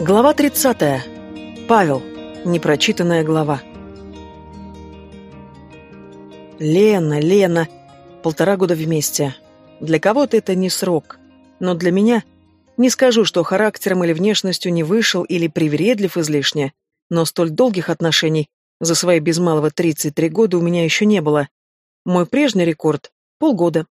Глава 30. Павел. Непрочитанная глава. Лена, Лена. Полтора года вместе. Для кого-то это не срок. Но для меня... Не скажу, что характером или внешностью не вышел или привередлив излишне, но столь долгих отношений за свои без малого 33 года у меня еще не было. Мой прежний рекорд — полгода.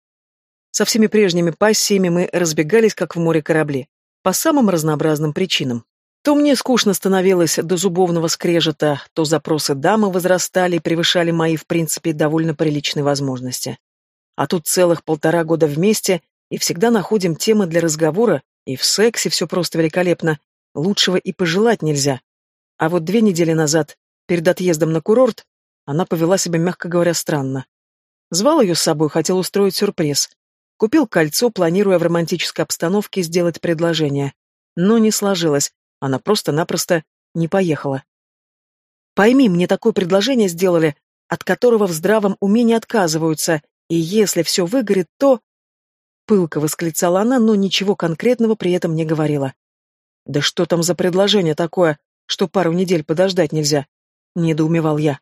Со всеми прежними пассиями мы разбегались, как в море корабли, по самым разнообразным причинам. То мне скучно становилось до зубовного скрежета, то запросы дамы возрастали и превышали мои, в принципе, довольно приличные возможности. А тут целых полтора года вместе, и всегда находим темы для разговора, и в сексе все просто великолепно, лучшего и пожелать нельзя. А вот две недели назад, перед отъездом на курорт, она повела себя, мягко говоря, странно. Звал ее с собой, хотел устроить сюрприз. Купил кольцо, планируя в романтической обстановке сделать предложение. Но не сложилось, она просто-напросто не поехала. Пойми, мне такое предложение сделали, от которого в здравом уме не отказываются, и если все выгорит, то... Пылко восклицала она, но ничего конкретного при этом не говорила. «Да что там за предложение такое, что пару недель подождать нельзя?» — недоумевал я.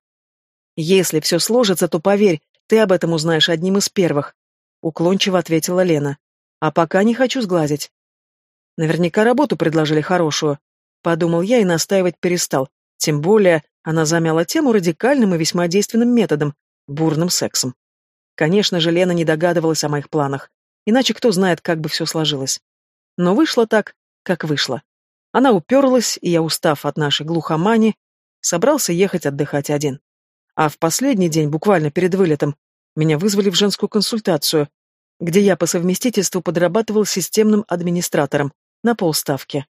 «Если все сложится, то поверь, ты об этом узнаешь одним из первых», — уклончиво ответила Лена. «А пока не хочу сглазить». Наверняка работу предложили хорошую. Подумал я и настаивать перестал. Тем более она замяла тему радикальным и весьма действенным методом — бурным сексом. Конечно же, Лена не догадывалась о моих планах. Иначе кто знает, как бы все сложилось. Но вышло так, как вышло. Она уперлась, и я, устав от нашей глухомани, собрался ехать отдыхать один. А в последний день, буквально перед вылетом, меня вызвали в женскую консультацию, где я по совместительству подрабатывал системным администратором, на полставки.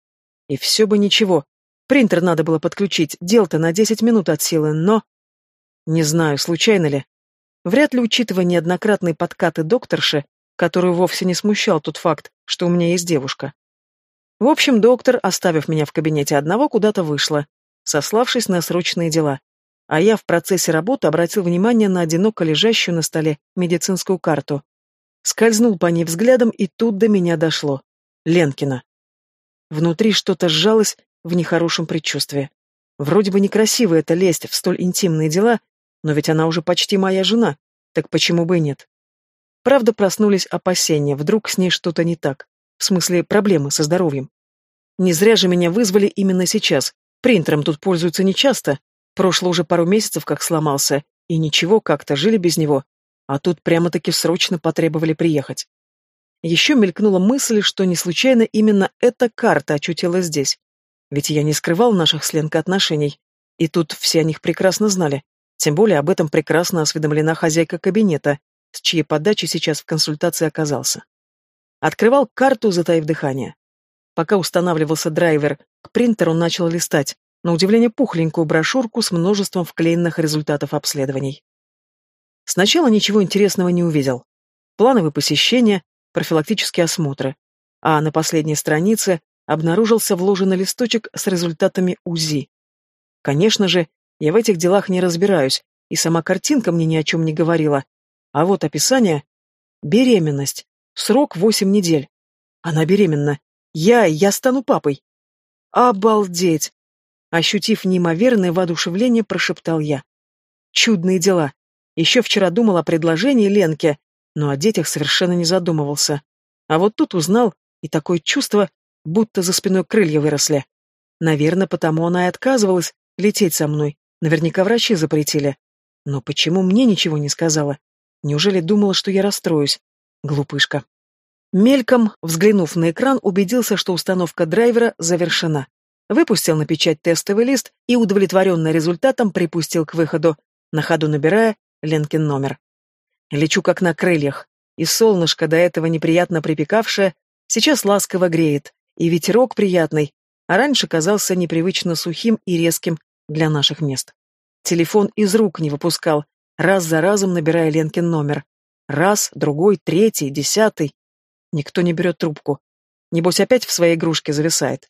И все бы ничего. Принтер надо было подключить, дел-то на десять минут от силы, но... Не знаю, случайно ли. Вряд ли, учитывая неоднократные подкаты докторши, которую вовсе не смущал тот факт, что у меня есть девушка. В общем, доктор, оставив меня в кабинете одного, куда-то вышла, сославшись на срочные дела. А я в процессе работы обратил внимание на одиноко лежащую на столе медицинскую карту. Скользнул по ней взглядом, и тут до меня дошло. Ленкина. Внутри что-то сжалось в нехорошем предчувствии. Вроде бы некрасиво это лезть в столь интимные дела, но ведь она уже почти моя жена, так почему бы и нет? Правда, проснулись опасения, вдруг с ней что-то не так, в смысле проблемы со здоровьем. Не зря же меня вызвали именно сейчас, принтером тут пользуются нечасто, прошло уже пару месяцев, как сломался, и ничего, как-то жили без него, а тут прямо-таки срочно потребовали приехать. Еще мелькнула мысль, что не случайно именно эта карта очутилась здесь. Ведь я не скрывал наших с Ленкой отношений, и тут все о них прекрасно знали. Тем более об этом прекрасно осведомлена хозяйка кабинета, с чьей подачи сейчас в консультации оказался. Открывал карту, затаив дыхание. Пока устанавливался драйвер, к принтеру начал листать, на удивление пухленькую брошюрку с множеством вклеенных результатов обследований. Сначала ничего интересного не увидел. Плановые посещения, профилактические осмотры, а на последней странице обнаружился вложенный листочек с результатами УЗИ. Конечно же, я в этих делах не разбираюсь, и сама картинка мне ни о чем не говорила. А вот описание — беременность, срок восемь недель. Она беременна. Я, я стану папой. Обалдеть! Ощутив неимоверное воодушевление, прошептал я. Чудные дела. Еще вчера думал о предложении Ленке, но о детях совершенно не задумывался. А вот тут узнал, и такое чувство, будто за спиной крылья выросли. Наверное, потому она и отказывалась лететь со мной. Наверняка врачи запретили. Но почему мне ничего не сказала? Неужели думала, что я расстроюсь? Глупышка. Мельком, взглянув на экран, убедился, что установка драйвера завершена. Выпустил на печать тестовый лист и, удовлетворенный результатом, припустил к выходу, на ходу набирая Ленкин номер. Лечу как на крыльях, и солнышко, до этого неприятно припекавшее, сейчас ласково греет, и ветерок приятный, а раньше казался непривычно сухим и резким для наших мест. Телефон из рук не выпускал, раз за разом набирая Ленкин номер. Раз, другой, третий, десятый. Никто не берет трубку. Небось, опять в своей игрушке зависает.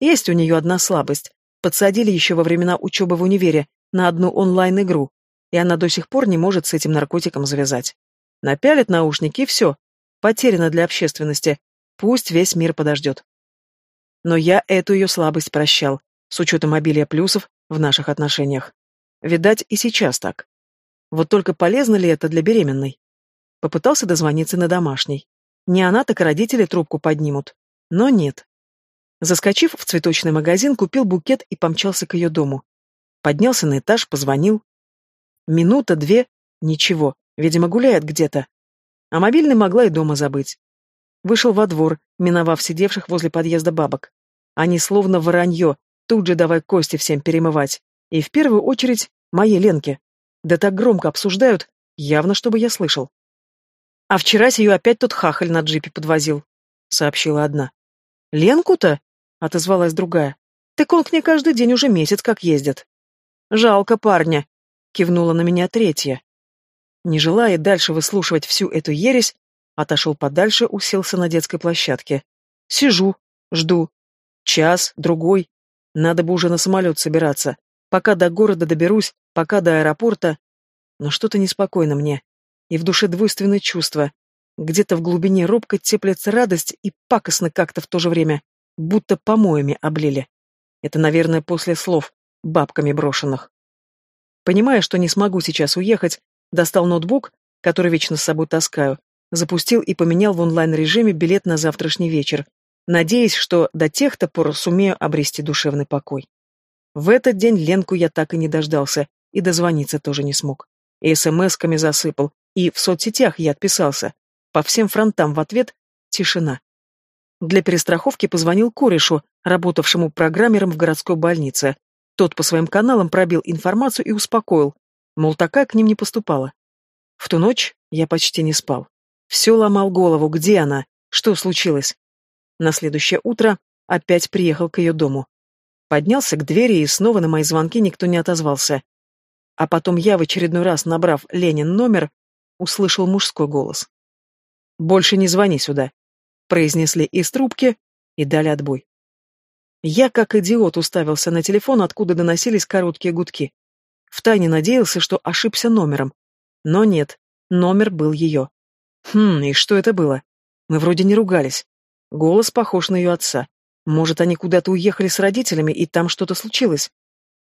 Есть у нее одна слабость. Подсадили еще во времена учебы в универе на одну онлайн-игру, и она до сих пор не может с этим наркотиком завязать. Напялит наушники и все. Потеряно для общественности. Пусть весь мир подождет. Но я эту ее слабость прощал, с учетом обилия плюсов в наших отношениях. Видать, и сейчас так. Вот только полезно ли это для беременной? Попытался дозвониться на домашний. Не она, так родители трубку поднимут. Но нет. Заскочив в цветочный магазин, купил букет и помчался к ее дому. Поднялся на этаж, позвонил. Минута, две, ничего, видимо, гуляет где-то. А мобильный могла и дома забыть. Вышел во двор, миновав сидевших возле подъезда бабок. Они словно воронье, тут же давай кости всем перемывать. И в первую очередь моей Ленке. Да так громко обсуждают, явно, чтобы я слышал. А вчера ее опять тот хахаль на джипе подвозил, сообщила одна. Ленку-то? отозвалась другая. Так он к ней каждый день уже месяц как ездит. Жалко парня, кивнула на меня третья. Не желая дальше выслушивать всю эту ересь, Отошел подальше, уселся на детской площадке. Сижу, жду. Час, другой. Надо бы уже на самолет собираться. Пока до города доберусь, пока до аэропорта. Но что-то неспокойно мне. И в душе двойственное чувство. Где-то в глубине робко теплится радость и пакостно как-то в то же время. Будто помоями облили. Это, наверное, после слов, бабками брошенных. Понимая, что не смогу сейчас уехать, достал ноутбук, который вечно с собой таскаю, запустил и поменял в онлайн-режиме билет на завтрашний вечер, надеясь, что до тех-то пор сумею обрести душевный покой. В этот день Ленку я так и не дождался, и дозвониться тоже не смог. И смс-ками засыпал, и в соцсетях я отписался. По всем фронтам в ответ — тишина. Для перестраховки позвонил корешу, работавшему программером в городской больнице. Тот по своим каналам пробил информацию и успокоил, мол, такая к ним не поступала. В ту ночь я почти не спал. Все ломал голову, где она, что случилось. На следующее утро опять приехал к ее дому. Поднялся к двери, и снова на мои звонки никто не отозвался. А потом я, в очередной раз набрав Ленин номер, услышал мужской голос. «Больше не звони сюда», — произнесли из трубки и дали отбой. Я, как идиот, уставился на телефон, откуда доносились короткие гудки. Втайне надеялся, что ошибся номером. Но нет, номер был ее. Хм, и что это было? Мы вроде не ругались. Голос похож на ее отца. Может, они куда-то уехали с родителями, и там что-то случилось?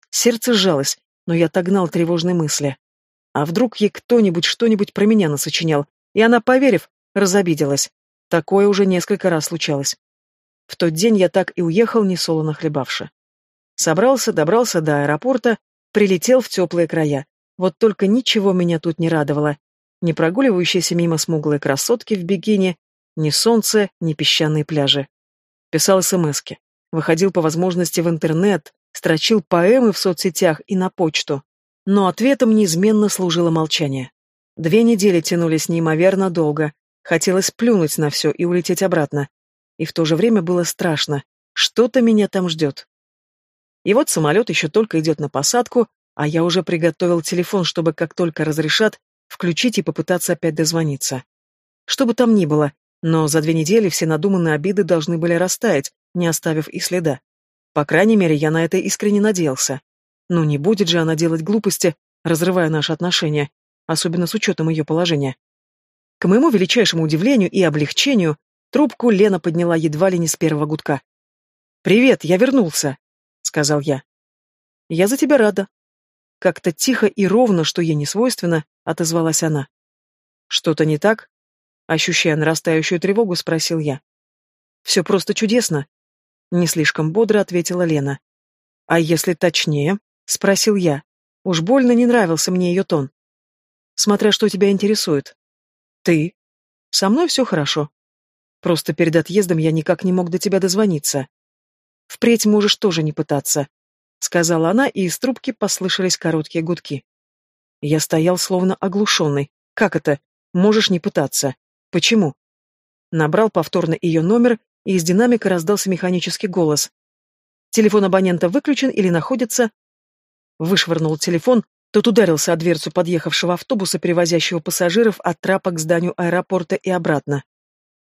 Сердце сжалось, но я отогнал тревожные мысли. А вдруг ей кто-нибудь что-нибудь про меня насочинял, и она, поверив, разобиделась. Такое уже несколько раз случалось. В тот день я так и уехал, несолоно хлебавши. Собрался, добрался до аэропорта, прилетел в теплые края. Вот только ничего меня тут не радовало ни прогуливающиеся мимо смуглые красотки в бикини, ни солнце, ни песчаные пляжи. Писал смски, выходил по возможности в интернет, строчил поэмы в соцсетях и на почту. Но ответом неизменно служило молчание. Две недели тянулись неимоверно долго, хотелось плюнуть на все и улететь обратно. И в то же время было страшно, что-то меня там ждет. И вот самолет еще только идет на посадку, а я уже приготовил телефон, чтобы как только разрешат, включить и попытаться опять дозвониться. Что бы там ни было, но за две недели все надуманные обиды должны были растаять, не оставив и следа. По крайней мере, я на это искренне надеялся. Ну не будет же она делать глупости, разрывая наши отношения, особенно с учетом ее положения. К моему величайшему удивлению и облегчению, трубку Лена подняла едва ли не с первого гудка. «Привет, я вернулся», — сказал я. «Я за тебя рада». Как-то тихо и ровно, что ей не свойственно, отозвалась она. Что-то не так? Ощущая нарастающую тревогу, спросил я. Все просто чудесно. Не слишком бодро ответила Лена. А если точнее? Спросил я. Уж больно не нравился мне ее тон. Смотря что тебя интересует. Ты? Со мной все хорошо. Просто перед отъездом я никак не мог до тебя дозвониться. Впредь можешь тоже не пытаться, сказала она, и из трубки послышались короткие гудки. Я стоял словно оглушенный. Как это? Можешь не пытаться. Почему? Набрал повторно ее номер, и из динамика раздался механический голос. Телефон абонента выключен или находится... Вышвырнул телефон, тот ударился о дверцу подъехавшего автобуса, перевозящего пассажиров от трапа к зданию аэропорта и обратно.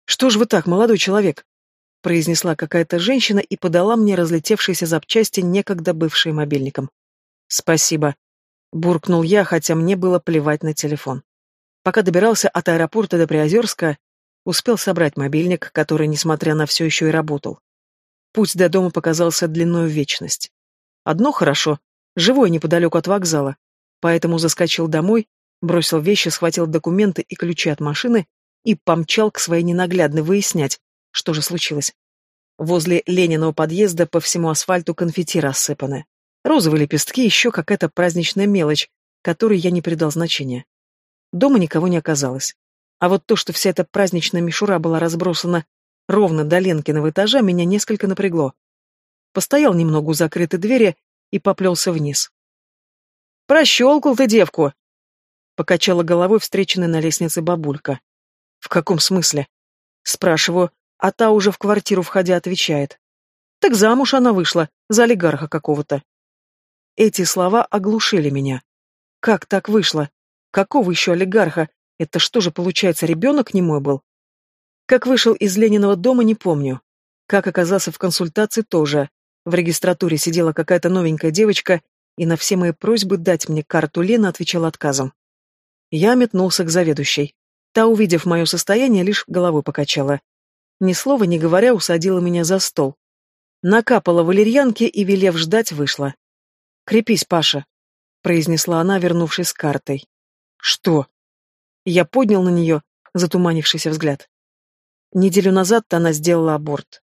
«Что ж вы так, молодой человек?» произнесла какая-то женщина и подала мне разлетевшиеся запчасти, некогда бывшие мобильником. «Спасибо», Буркнул я, хотя мне было плевать на телефон. Пока добирался от аэропорта до Приозерска, успел собрать мобильник, который, несмотря на все еще и работал. Путь до дома показался длиной в вечность. Одно хорошо, живой неподалеку от вокзала, поэтому заскочил домой, бросил вещи, схватил документы и ключи от машины и помчал к своей ненаглядной выяснять, что же случилось. Возле Лениного подъезда по всему асфальту конфетти рассыпаны. Розовые лепестки, еще какая-то праздничная мелочь, которой я не придал значения. Дома никого не оказалось. А вот то, что вся эта праздничная мишура была разбросана ровно до Ленкиного этажа, меня несколько напрягло. Постоял немного у закрытой двери и поплелся вниз. «Прощелкал ты девку!» Покачала головой встреченная на лестнице бабулька. «В каком смысле?» Спрашиваю, а та уже в квартиру входя отвечает. «Так замуж она вышла, за олигарха какого-то». Эти слова оглушили меня. Как так вышло? Какого еще олигарха? Это что же, получается, ребенок не мой был? Как вышел из Лениного дома, не помню. Как оказался в консультации, тоже. В регистратуре сидела какая-то новенькая девочка, и на все мои просьбы дать мне карту Лены отвечала отказом. Я метнулся к заведующей. Та, увидев мое состояние, лишь головой покачала. Ни слова не говоря, усадила меня за стол. Накапала валерьянки и, велев ждать, вышла. «Крепись, Паша», — произнесла она, вернувшись с картой. «Что?» Я поднял на нее затуманившийся взгляд. Неделю назад она сделала аборт.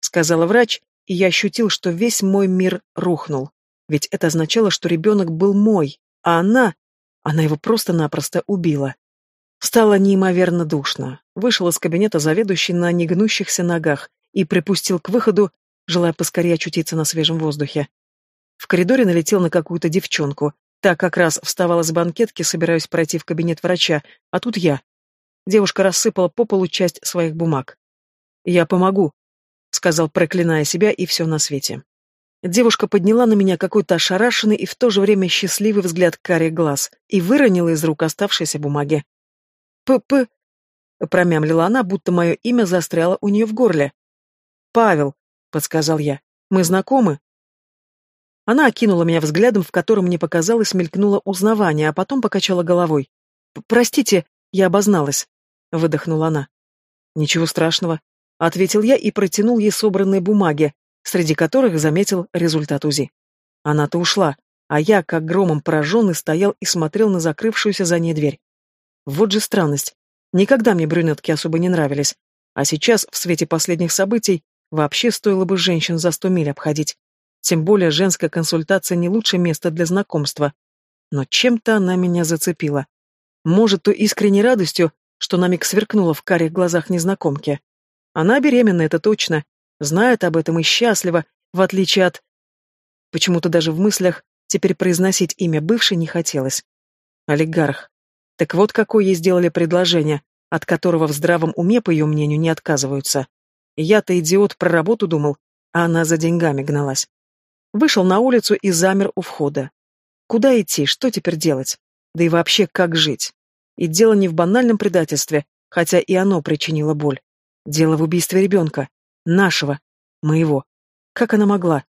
Сказала врач, и я ощутил, что весь мой мир рухнул. Ведь это означало, что ребенок был мой, а она... Она его просто-напросто убила. Стало неимоверно душно. Вышел из кабинета заведующий на негнущихся ногах и припустил к выходу, желая поскорее очутиться на свежем воздухе. В коридоре налетел на какую-то девчонку. Та как раз вставала с банкетки, собираясь пройти в кабинет врача, а тут я. Девушка рассыпала по полу часть своих бумаг. «Я помогу», — сказал, проклиная себя и все на свете. Девушка подняла на меня какой-то ошарашенный и в то же время счастливый взгляд карих глаз и выронила из рук оставшиеся бумаги. «П-п...» — промямлила она, будто мое имя застряло у нее в горле. «Павел», — подсказал я, — «мы знакомы?» Она окинула меня взглядом, в котором мне показалось мелькнуло узнавание, а потом покачала головой. «Простите, я обозналась», — выдохнула она. «Ничего страшного», — ответил я и протянул ей собранные бумаги, среди которых заметил результат УЗИ. Она-то ушла, а я, как громом пораженный, стоял и смотрел на закрывшуюся за ней дверь. Вот же странность. Никогда мне брюнетки особо не нравились, а сейчас, в свете последних событий, вообще стоило бы женщин за сто миль обходить. Тем более женская консультация не лучшее место для знакомства. Но чем-то она меня зацепила. Может, то искренней радостью, что на миг сверкнула в карих глазах незнакомки. Она беременна, это точно, знает об этом и счастлива, в отличие от... Почему-то даже в мыслях теперь произносить имя бывшей не хотелось. Олигарх. Так вот, какое ей сделали предложение, от которого в здравом уме, по ее мнению, не отказываются. Я-то идиот про работу думал, а она за деньгами гналась. Вышел на улицу и замер у входа. Куда идти, что теперь делать? Да и вообще, как жить? И дело не в банальном предательстве, хотя и оно причинило боль. Дело в убийстве ребенка. Нашего. Моего. Как она могла?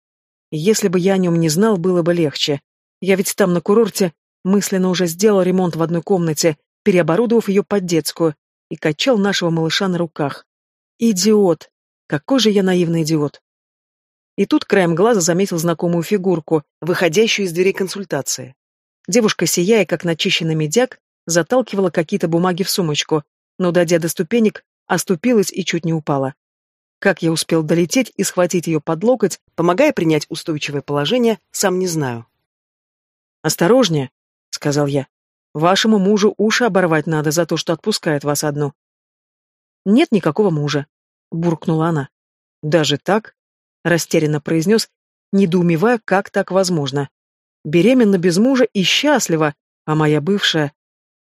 Если бы я о нем не знал, было бы легче. Я ведь там на курорте мысленно уже сделал ремонт в одной комнате, переоборудовав ее под детскую, и качал нашего малыша на руках. Идиот! Какой же я наивный идиот! И тут краем глаза заметил знакомую фигурку, выходящую из двери консультации. Девушка, сияя, как начищенный медяк, заталкивала какие-то бумаги в сумочку, но, дойдя до ступенек, оступилась и чуть не упала. Как я успел долететь и схватить ее под локоть, помогая принять устойчивое положение, сам не знаю. «Осторожнее», — сказал я. «Вашему мужу уши оборвать надо за то, что отпускает вас одну». «Нет никакого мужа», — буркнула она. «Даже так?» — растерянно произнес, недоумевая, как так возможно. Беременна без мужа и счастлива, а моя бывшая...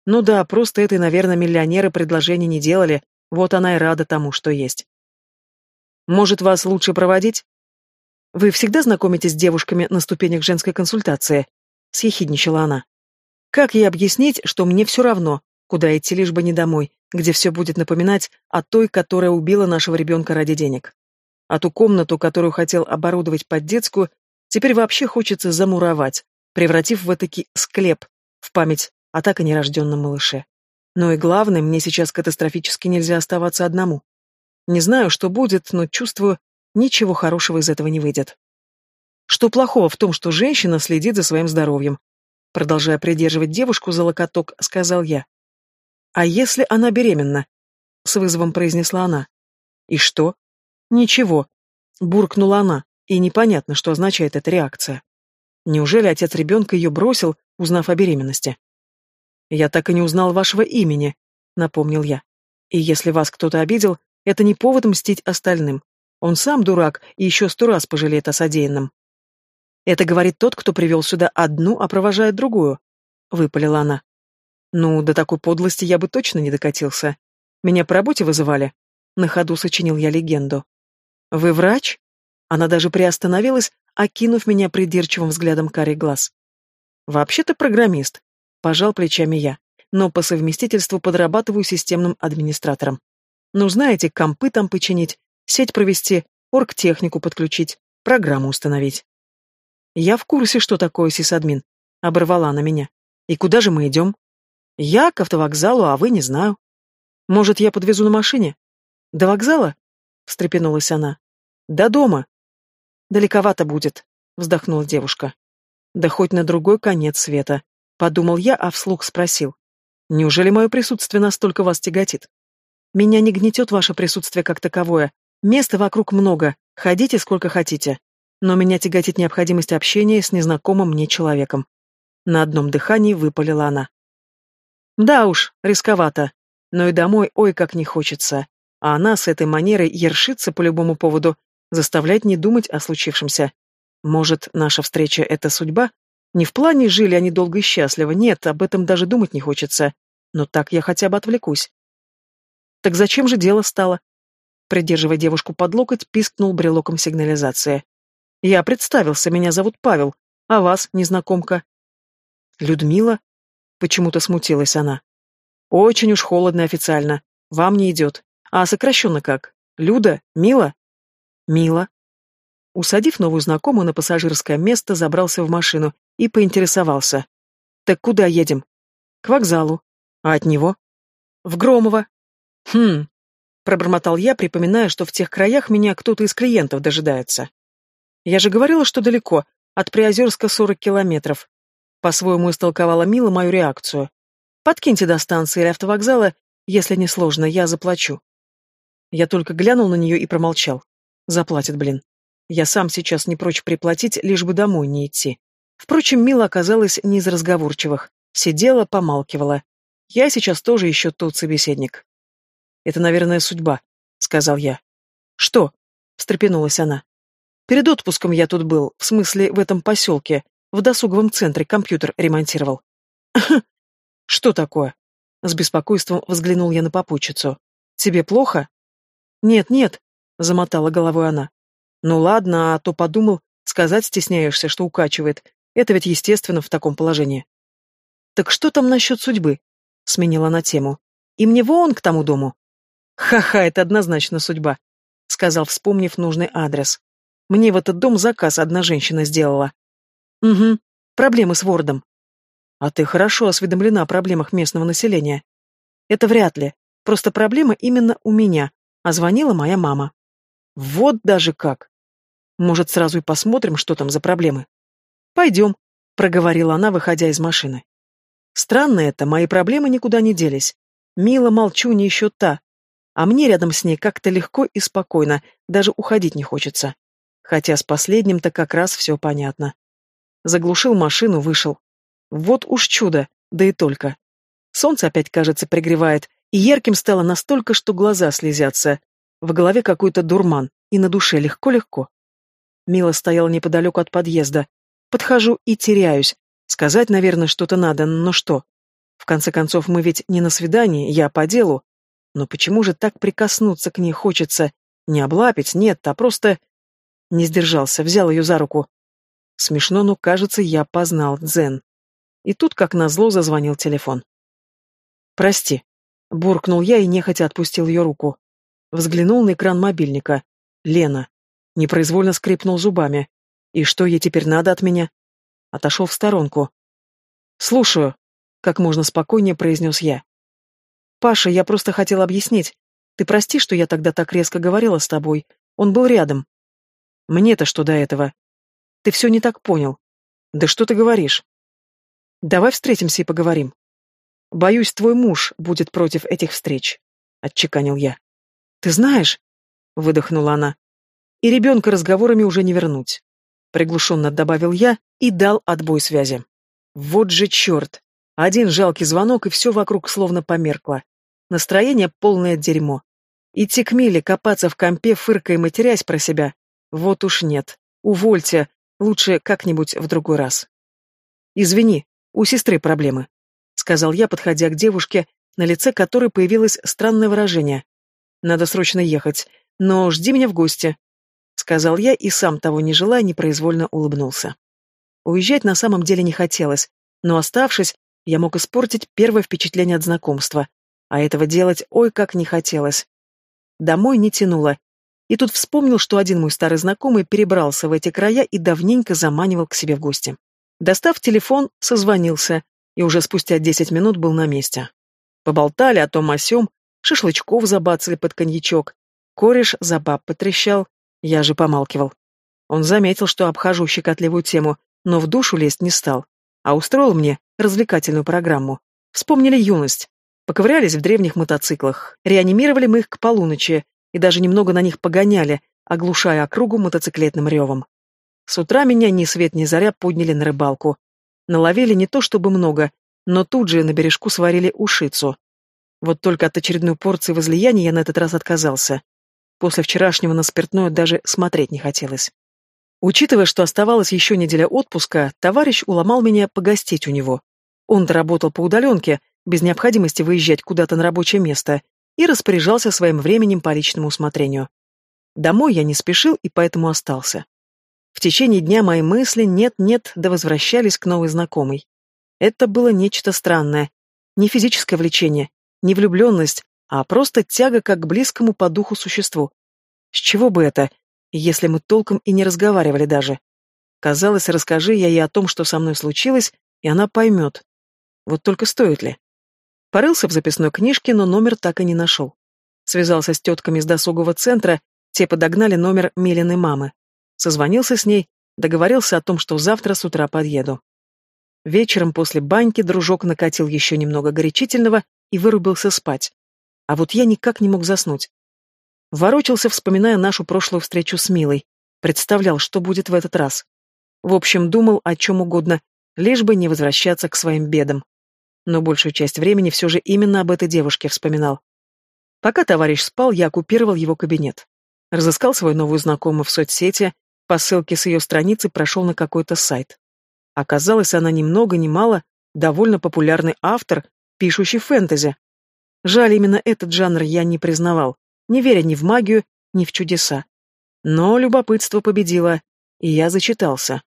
Ну да, просто этой, наверное, миллионеры предложения не делали, вот она и рада тому, что есть. Может, вас лучше проводить? Вы всегда знакомитесь с девушками на ступенях женской консультации? Съехидничала она. Как ей объяснить, что мне все равно, куда идти, лишь бы не домой, где все будет напоминать о той, которая убила нашего ребенка ради денег? А ту комнату, которую хотел оборудовать под детскую, Теперь вообще хочется замуровать, превратив в этакий склеп, в память о так и нерожденном малыше. Но и главное, мне сейчас катастрофически нельзя оставаться одному. Не знаю, что будет, но чувствую, ничего хорошего из этого не выйдет. Что плохого в том, что женщина следит за своим здоровьем? Продолжая придерживать девушку за локоток, сказал я. А если она беременна? С вызовом произнесла она. И что? Ничего. Буркнула она, и непонятно, что означает эта реакция. Неужели отец ребенка ее бросил, узнав о беременности? «Я так и не узнал вашего имени», — напомнил я. «И если вас кто-то обидел, это не повод мстить остальным. Он сам дурак и еще сто раз пожалеет о содеянном». «Это говорит тот, кто привел сюда одну, а провожает другую», — выпалила она. «Ну, до такой подлости я бы точно не докатился. Меня по работе вызывали?» На ходу сочинил я легенду. «Вы врач?» Она даже приостановилась, окинув меня придирчивым взглядом карий глаз. «Вообще-то программист», — пожал плечами я, но по совместительству подрабатываю системным администратором. Ну, знаете, компы там починить, сеть провести, оргтехнику подключить, программу установить. Я в курсе, что такое сисадмин. Оборвала на меня. И куда же мы идем? Я к автовокзалу, а вы не знаю. Может, я подвезу на машине? До вокзала? Встрепенулась она. До дома. Далековато будет, вздохнула девушка. Да хоть на другой конец света, подумал я, а вслух спросил. Неужели мое присутствие настолько вас тяготит? Меня не гнетет ваше присутствие как таковое. Места вокруг много, ходите сколько хотите. Но меня тяготит необходимость общения с незнакомым мне человеком. На одном дыхании выпалила она. Да уж, рисковато. Но и домой ой как не хочется. А она с этой манерой ершится по любому поводу, заставляет не думать о случившемся. Может, наша встреча — это судьба? Не в плане жили они долго и счастливо, нет, об этом даже думать не хочется. Но так я хотя бы отвлекусь. Так зачем же дело стало? Придерживая девушку под локоть, пискнул брелоком сигнализации. Я представился, меня зовут Павел, а вас, незнакомка? Людмила? Почему-то смутилась она. Очень уж холодно официально. Вам не идет. А сокращенно как? Люда? Мила? Мила. Усадив новую знакомую на пассажирское место, забрался в машину и поинтересовался. «Так куда едем?» «К вокзалу. А от него?» «В Громово». «Хм...» — пробормотал я, припоминая, что в тех краях меня кто-то из клиентов дожидается. «Я же говорила, что далеко, от Приозерска сорок километров». По-своему истолковала Мила мою реакцию. «Подкиньте до станции или автовокзала, если не сложно, я заплачу». Я только глянул на нее и промолчал. Заплатит, блин. Я сам сейчас не прочь приплатить, лишь бы домой не идти. Впрочем, Мила оказалась не из разговорчивых. Сидела, помалкивала. Я сейчас тоже еще тот собеседник. «Это, наверное, судьба», — сказал я. «Что?» — встрепенулась она. «Перед отпуском я тут был, в смысле, в этом поселке, в досуговом центре компьютер ремонтировал». «Что такое?» С беспокойством взглянул я на попутчицу. «Тебе плохо?» «Нет, нет», замотала головой она. Ну ладно, а то подумал, сказать стесняешься, что укачивает. Это ведь естественно в таком положении. Так что там насчет судьбы? Сменила она тему. И мне вон к тому дому. Ха-ха, это однозначно судьба, сказал, вспомнив нужный адрес. Мне в этот дом заказ одна женщина сделала. Угу, проблемы с Вордом. А ты хорошо осведомлена о проблемах местного населения. Это вряд ли. Просто проблема именно у меня, а звонила моя мама. Вот даже как. Может, сразу и посмотрим, что там за проблемы? Пойдем, проговорила она, выходя из машины. Странно это, мои проблемы никуда не делись. Мила молчу не еще та. А мне рядом с ней как-то легко и спокойно, даже уходить не хочется. Хотя с последним-то как раз все понятно. Заглушил машину, вышел. Вот уж чудо, да и только. Солнце опять, кажется, пригревает, и ярким стало настолько, что глаза слезятся. В голове какой-то дурман, и на душе легко-легко. Мила стояла неподалеку от подъезда. Подхожу и теряюсь. Сказать, наверное, что-то надо, но что? В конце концов, мы ведь не на свидании, я по делу. Но почему же так прикоснуться к ней хочется? Не облапить, нет, а просто... Не сдержался, взял ее за руку. Смешно, но, кажется, я познал дзен. И тут, как назло, зазвонил телефон. «Прости», — буркнул я и нехотя отпустил ее руку. Взглянул на экран мобильника. Лена. Непроизвольно скрипнул зубами. И что ей теперь надо от меня? Отошел в сторонку. «Слушаю», — как можно спокойнее произнес я. «Паша, я просто хотел объяснить. Ты прости, что я тогда так резко говорила с тобой. Он был рядом. Мне-то что до этого? Ты все не так понял. Да что ты говоришь? Давай встретимся и поговорим. Боюсь, твой муж будет против этих встреч, отчеканил я. Ты знаешь, выдохнула она. И ребенка разговорами уже не вернуть. Приглушенно добавил я и дал отбой связи. Вот же черт! Один жалкий звонок, и все вокруг словно померкло. Настроение полное дерьмо. Идти к Миле, копаться в компе, фыркая и матерясь про себя. Вот уж нет. Увольте. Лучше как-нибудь в другой раз. Извини, у сестры проблемы, сказал я, подходя к девушке, на лице которой появилось странное выражение. Надо срочно ехать, но жди меня в гости, сказал я и сам того не желая, непроизвольно улыбнулся. Уезжать на самом деле не хотелось, но оставшись, я мог испортить первое впечатление от знакомства, а этого делать ой как не хотелось. Домой не тянуло, и тут вспомнил, что один мой старый знакомый перебрался в эти края и давненько заманивал к себе в гости. Достав телефон, созвонился, и уже спустя десять минут был на месте. Поболтали о том о сём, шашлычков забацали под коньячок, кореш за баб потрещал, я же помалкивал. Он заметил, что обхожу щекотливую тему, но в душу лезть не стал, а устроил мне развлекательную программу. Вспомнили юность, поковырялись в древних мотоциклах, реанимировали мы их к полуночи и даже немного на них погоняли, оглушая округу мотоциклетным ревом. С утра меня ни свет ни заря подняли на рыбалку. Наловили не то чтобы много, но тут же на бережку сварили ушицу. Вот только от очередной порции возлияния я на этот раз отказался. После вчерашнего на спиртное даже смотреть не хотелось. Учитывая, что оставалась еще неделя отпуска, товарищ уломал меня погостить у него. Он-то работал по удаленке, без необходимости выезжать куда-то на рабочее место, и распоряжался своим временем по личному усмотрению. Домой я не спешил и поэтому остался. В течение дня мои мысли нет-нет да возвращались к новой знакомой. Это было нечто странное. Не физическое влечение, не влюбленность, а просто тяга как к близкому по духу существу. С чего бы это, если мы толком и не разговаривали даже? Казалось, расскажи я ей о том, что со мной случилось, и она поймет. Вот только стоит ли? Порылся в записной книжке, но номер так и не нашел. Связался с тетками из досугового центра, те подогнали номер Милиной мамы. Созвонился с ней, договорился о том, что завтра с утра подъеду. Вечером после баньки дружок накатил еще немного горячительного и вырубился спать. А вот я никак не мог заснуть. Ворочался, вспоминая нашу прошлую встречу с Милой. Представлял, что будет в этот раз. В общем, думал о чем угодно, лишь бы не возвращаться к своим бедам но большую часть времени все же именно об этой девушке вспоминал. Пока товарищ спал, я оккупировал его кабинет. Разыскал свою новую знакомую в соцсети, по ссылке с ее страницы прошел на какой-то сайт. Оказалось, она ни много ни мало довольно популярный автор, пишущий фэнтези. Жаль, именно этот жанр я не признавал, не веря ни в магию, ни в чудеса. Но любопытство победило, и я зачитался.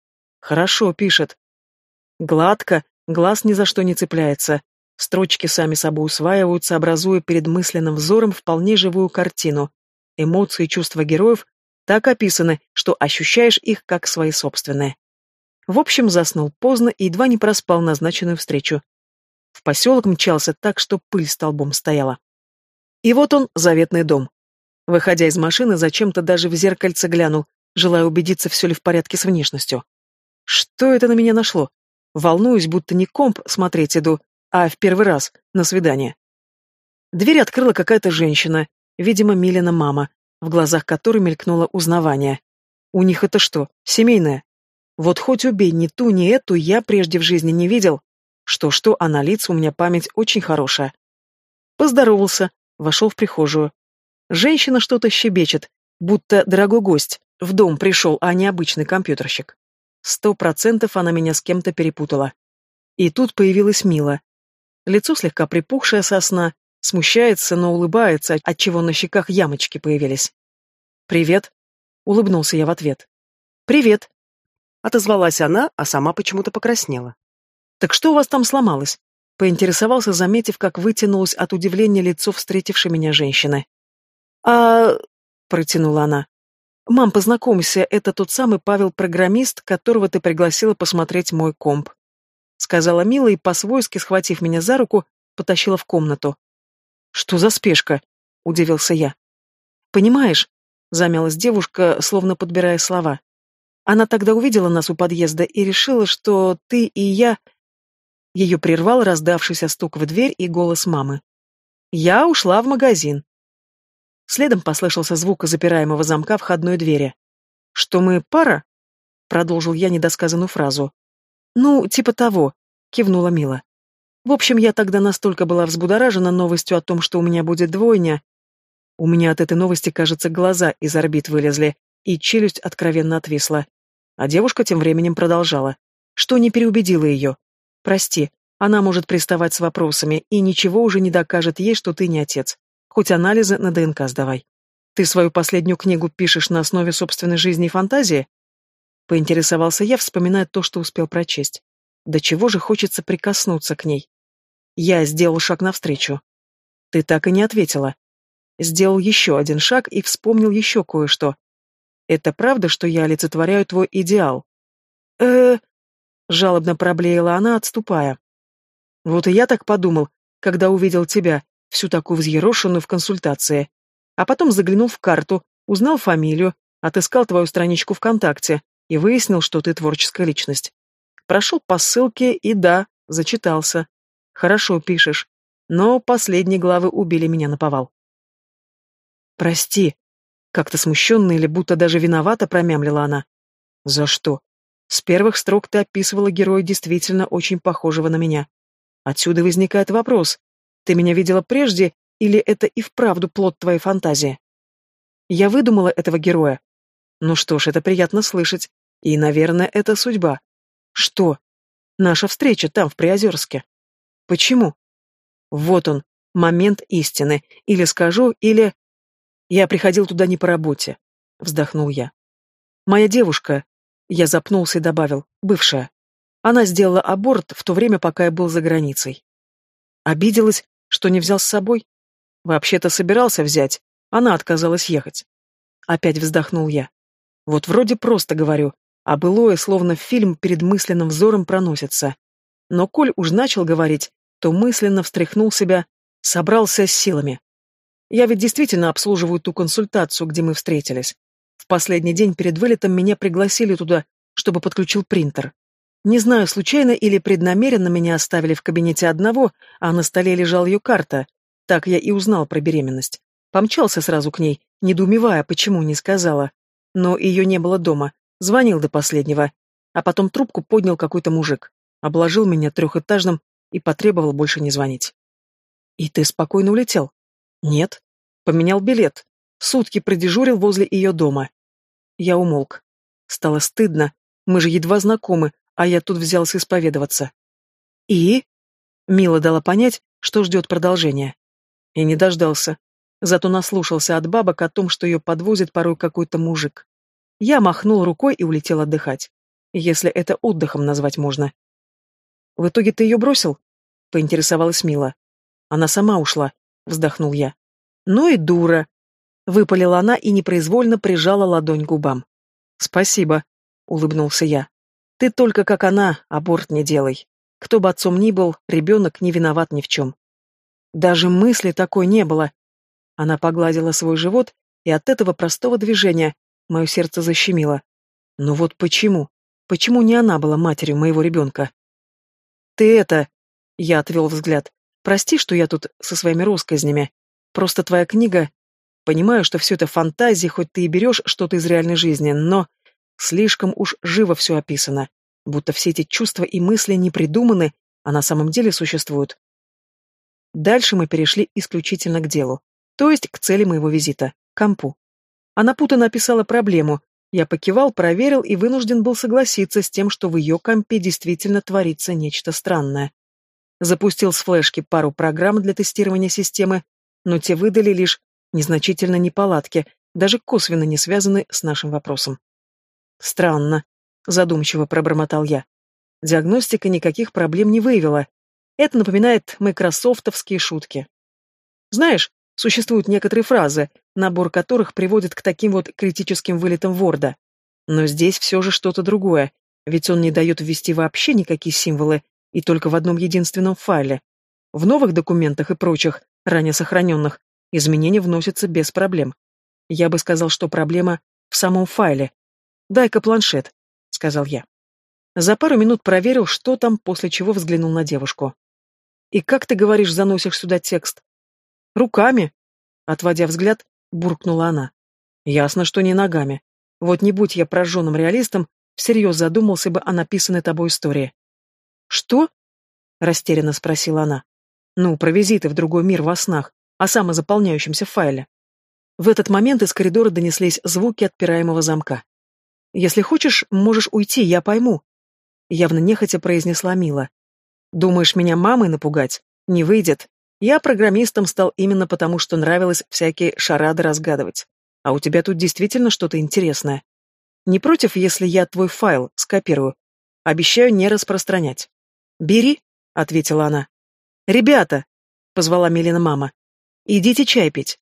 Хорошо пишет. Гладко, Глаз ни за что не цепляется. Строчки сами собой усваиваются, образуя перед мысленным взором вполне живую картину. Эмоции и чувства героев так описаны, что ощущаешь их как свои собственные. В общем, заснул поздно и едва не проспал назначенную встречу. В поселок мчался так, что пыль столбом стояла. И вот он, заветный дом. Выходя из машины, зачем-то даже в зеркальце глянул, желая убедиться, все ли в порядке с внешностью. Что это на меня нашло? Волнуюсь, будто не комп смотреть иду, а в первый раз, на свидание. Дверь открыла какая-то женщина, видимо, Милина мама, в глазах которой мелькнуло узнавание. У них это что, семейное? Вот хоть убей, ни ту, ни эту я прежде в жизни не видел. Что-что, а на лица у меня память очень хорошая. Поздоровался, вошел в прихожую. Женщина что-то щебечет, будто дорогой гость, в дом пришел, а не обычный компьютерщик. Сто процентов она меня с кем-то перепутала. И тут появилась Мила. Лицо слегка припухшее со сна, смущается, но улыбается, отчего на щеках ямочки появились. «Привет», — улыбнулся я в ответ. «Привет», — отозвалась она, а сама почему-то покраснела. «Так что у вас там сломалось?» — поинтересовался, заметив, как вытянулось от удивления лицо встретившей меня женщины. «А...» — протянула она. «Мам, познакомься, это тот самый Павел-программист, которого ты пригласила посмотреть мой комп», — сказала Мила и, по-свойски схватив меня за руку, потащила в комнату. «Что за спешка?» — удивился я. «Понимаешь», — Замялась девушка, словно подбирая слова. Она тогда увидела нас у подъезда и решила, что ты и я... Ее прервал раздавшийся стук в дверь и голос мамы. Я ушла в магазин. Следом послышался звук запираемого замка входной двери. «Что мы пара?» — продолжил я недосказанную фразу. «Ну, типа того», — кивнула Мила. В общем, я тогда настолько была взбудоражена новостью о том, что у меня будет двойня. У меня от этой новости, кажется, глаза из орбит вылезли, и челюсть откровенно отвисла. А девушка тем временем продолжала. Что не переубедило ее. Прости, она может приставать с вопросами, и ничего уже не докажет ей, что ты не отец. Хоть анализы на ДНК сдавай. Ты свою последнюю книгу пишешь на основе собственной жизни и фантазии? Поинтересовался я, вспоминая то, что успел прочесть. До чего же хочется прикоснуться к ней. Я сделал шаг навстречу. Ты так и не ответила. Сделал еще один шаг и вспомнил еще кое-что. Это правда, что я олицетворяю твой идеал? э жалобно проблеяла она, отступая. Вот и я так подумал, когда увидел тебя, всю такую взъерошенную в консультации. А потом заглянул в карту, узнал фамилию, отыскал твою страничку ВКонтакте и выяснил, что ты творческая личность. Прошел по ссылке и да, зачитался. Хорошо пишешь. Но последние главы убили меня на повал. Прости. Как-то смущенно или будто даже виновата промямлила она. За что? С первых строк ты описывала героя действительно очень похожего на меня. Отсюда возникает вопрос. Ты меня видела прежде, или это и вправду плод твоей фантазии? Я выдумала этого героя. Ну что ж, это приятно слышать. И, наверное, это судьба. Что? Наша встреча там, в Приозерске. Почему? Вот он, момент истины. Или скажу, или... Я приходил туда не по работе. Вздохнул я. Моя девушка... Я запнулся и добавил. Бывшая. Она сделала аборт в то время, пока я был за границей. Обиделась, что не взял с собой? Вообще-то собирался взять. Она отказалась ехать. Опять вздохнул я. Вот вроде просто говорю, а былое, словно фильм перед мысленным взором проносится. Но коль уж начал говорить, то мысленно встряхнул себя, собрался с силами. Я ведь действительно обслуживаю ту консультацию, где мы встретились. В последний день перед вылетом меня пригласили туда, чтобы подключил принтер. Не знаю, случайно или преднамеренно меня оставили в кабинете одного, а на столе лежала ее карта. Так я и узнал про беременность. Помчался сразу к ней, недоумевая, почему не сказала. Но ее не было дома. Звонил до последнего. А потом трубку поднял какой-то мужик. Обложил меня трехэтажным и потребовал больше не звонить. «И ты спокойно улетел?» «Нет. Поменял билет. Сутки продежурил возле ее дома». Я умолк. Стало стыдно. Мы же едва знакомы, а я тут взялся исповедоваться. «И?» Мила дала понять, что ждет продолжения. И не дождался. Зато наслушался от бабок о том, что ее подвозит порой какой-то мужик. Я махнул рукой и улетел отдыхать. Если это отдыхом назвать можно. В итоге ты ее бросил? Поинтересовалась Мила. Она сама ушла, вздохнул я. Ну и дура. Выпалила она и непроизвольно прижала ладонь к губам. Спасибо, улыбнулся я. Ты только как она, аборт не делай. Кто бы отцом ни был, ребенок не виноват ни в чем. Даже мысли такой не было. Она погладила свой живот, и от этого простого движения мое сердце защемило. Но вот почему? Почему не она была матерью моего ребенка? «Ты это...» — я отвел взгляд. «Прости, что я тут со своими россказнями. Просто твоя книга... Понимаю, что все это фантазии, хоть ты и берешь что-то из реальной жизни, но... Слишком уж живо все описано. Будто все эти чувства и мысли не придуманы, а на самом деле существуют. Дальше мы перешли исключительно к делу, то есть к цели моего визита, к компу. Она путанно описала проблему, я покивал, проверил и вынужден был согласиться с тем, что в ее компе действительно творится нечто странное. Запустил с флешки пару программ для тестирования системы, но те выдали лишь незначительно неполадки, даже косвенно не связаны с нашим вопросом. «Странно», — задумчиво пробормотал я. Диагностика никаких проблем не выявила. Это напоминает майкрософтовские шутки. Знаешь, Существуют некоторые фразы, набор которых приводит к таким вот критическим вылетам Ворда. Но здесь все же что-то другое, ведь он не дает ввести вообще никакие символы, и только в одном единственном файле. В новых документах и прочих, ранее сохраненных, изменения вносятся без проблем. Я бы сказал, что проблема в самом файле. «Дай-ка планшет», — сказал я. За пару минут проверил, что там, после чего взглянул на девушку. «И как ты, говоришь, заносишь сюда текст?» «Руками», — отводя взгляд, буркнула она. «Ясно, что не ногами. Вот не будь я прожженным реалистом, всерьез задумался бы о написанной тобой истории». «Что?» — растерянно спросила она. «Ну, про визиты в другой мир во снах, о самозаполняющемся файле». В этот момент из коридора донеслись звуки отпираемого замка. «Если хочешь, можешь уйти, я пойму», — явно нехотя произнесла Мила. «Думаешь, меня мамой напугать? Не выйдет. Я программистом стал именно потому, что нравилось всякие шарады разгадывать. А у тебя тут действительно что-то интересное. Не против, если я твой файл скопирую? Обещаю не распространять». «Бери», — ответила она. «Ребята», — позвала Милина мама, — «идите чай пить».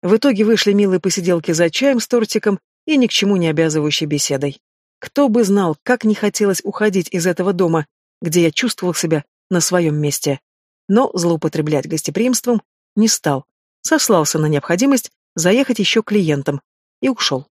В итоге вышли милые посиделки за чаем с тортиком и ни к чему не обязывающей беседой. Кто бы знал, как не хотелось уходить из этого дома, где я чувствовал себя на своем месте. Но злоупотреблять гостеприимством не стал, сослался на необходимость заехать еще клиентам и ушел.